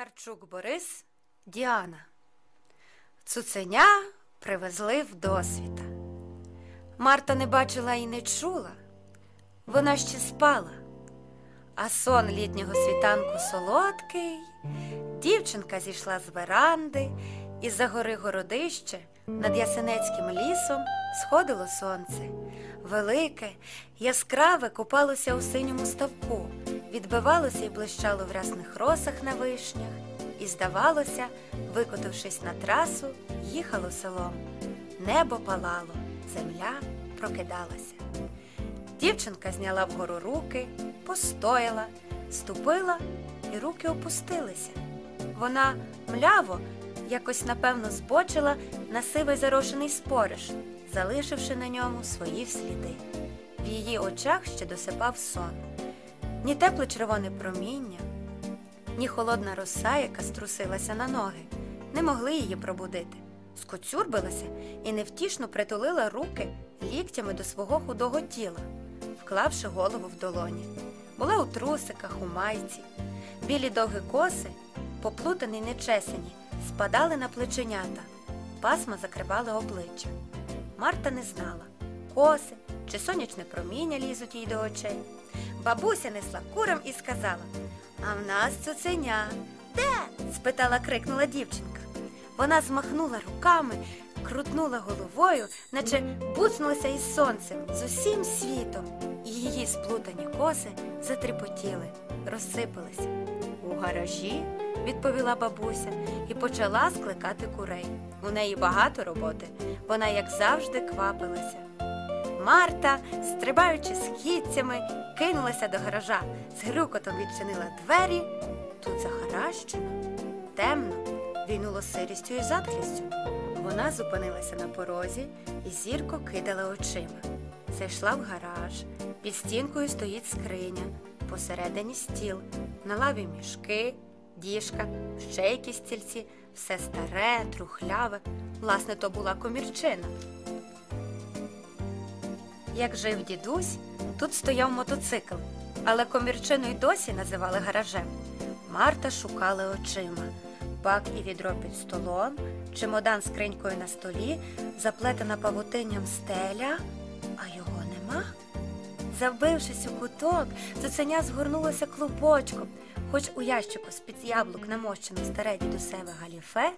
Харчук Борис, Діана. Цуценя привезли в досвіта. Марта не бачила і не чула. Вона ще спала, а сон літнього світанку солодкий. Дівчинка зійшла з веранди, і за гори городище над Ясенецьким лісом сходило сонце. Велике, яскраве купалося у синьому ставку, відбивалося і блищало в рясних росах на вишнях, і, здавалося, викотившись на трасу, їхало селом. Небо палало, земля прокидалася. Дівчинка зняла вгору руки, постояла, ступила, і руки опустилися. Вона мляво, якось напевно збочила на сивий зарошений спориш, залишивши на ньому свої сліди. В її очах ще досипав сон. Ні тепле червоне проміння, ні холодна роса, яка струсилася на ноги, не могли її пробудити. Скоцюрбилася і невтішно притулила руки ліктями до свого худого тіла, вклавши голову в долоні. Була у трусиках, у майці. Білі довгі коси, поплутані й нечесані, спадали на плеченята, пасма закривали обличчя. Марта не знала, коси чи сонячне проміння лізуть їй до очей. Бабуся несла курам і сказала А в нас цуценя. Де? спитала, крикнула дівчинка. Вона змахнула руками, крутнула головою, наче буцнулася із сонцем з усім світом, і її сплутані коси затріпотіли, розсипалися. У гаражі, відповіла бабуся, і почала скликати курей. У неї багато роботи, вона, як завжди, квапилася. Марта, стрибаючи східцями, кинулася до гаража, з грюкотом відчинила двері. Тут захаращено, темно, війнуло сирістю і затхлістю. Вона зупинилася на порозі і зірко кидала очима. Зайшла в гараж, під стінкою стоїть скриня, посередині стіл, на лаві мішки, діжка, ще якісь стільці, все старе, трухляве. Власне, то була комірчина. Як жив дідусь, тут стояв мотоцикл, але комірчину й досі називали гаражем. Марта шукала очима. Бак і відро під столом, чемодан з кринькою на столі, заплетена павутинням стеля, а його нема. Завбившись у куток, цуценя згорнулося клубочком, хоч у ящику з-під яблук намощено старе дідусеве галіфе,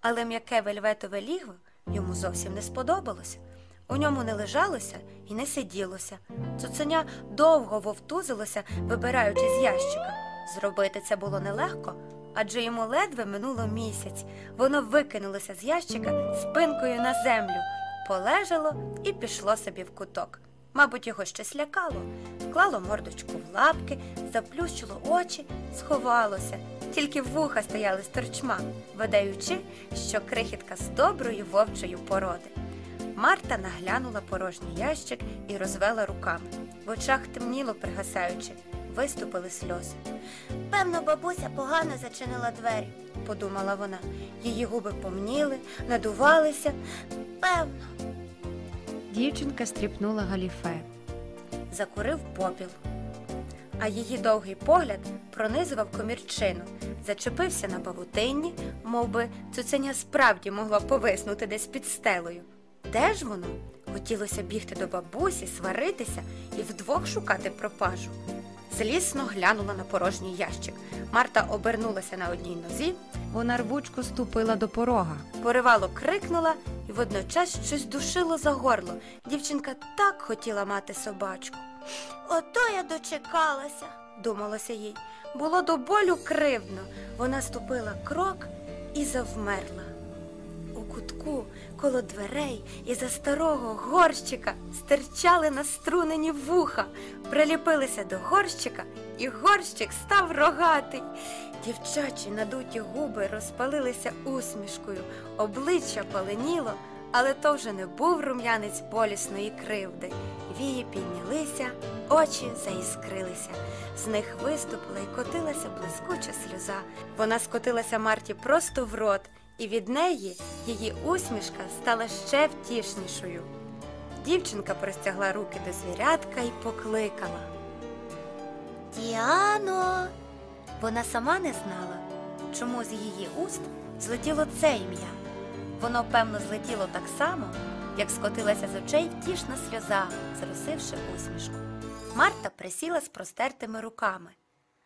але м'яке вельветове лігво йому зовсім не сподобалося. У ньому не лежалося і не сиділося. Цуценя довго вовтузилося, вибираючи з ящика. Зробити це було нелегко, адже йому ледве минуло місяць. Воно викинулося з ящика спинкою на землю, полежало і пішло собі в куток. Мабуть, його щось лякало, вклало мордочку в лапки, заплющило очі, сховалося, тільки вуха стояли з торчма, видаючи, що крихітка з доброї вовчої породи. Марта наглянула порожній ящик і розвела руками. В очах темніло, пригасаючи, виступили сльози. Певно, бабуся погано зачинила двері, подумала вона. Її губи помніли, надувалися. Певно. Дівчинка стріпнула галіфе, закурив попіл, а її довгий погляд пронизував комірчину, зачепився на павутинні, мов би цуценя справді могло повиснути десь під стелею. Де ж воно? Хотілося бігти до бабусі, сваритися і вдвох шукати пропажу. Злісно глянула на порожній ящик. Марта обернулася на одній нозі, вона рвучко ступила до порога. Поривало крикнула і водночас щось душило за горло. Дівчинка так хотіла мати собачку. Ото я дочекалася, думалося їй. Було до болю кривдно. Вона ступила крок і завмерла. У кутку коло дверей із-за старого горщика стирчали наструнені вуха, приліпилися до горщика, і горщик став рогатий. Дівчачі надуті губи розпалилися усмішкою, обличчя паленіло, але то вже не був рум'янець болісної кривди. Вії піднялися, очі заіскрилися. З них виступила і котилася блискуча сльоза. Вона скотилася Марті просто в рот і від неї її усмішка стала ще втішнішою. Дівчинка простягла руки до звірятка і покликала. Діано. Вона сама не знала, чому з її уст злетіло це ім'я. Воно, певно, злетіло так само, як скотилася з очей втішна сльоза, зросивши усмішку. Марта присіла з простертими руками.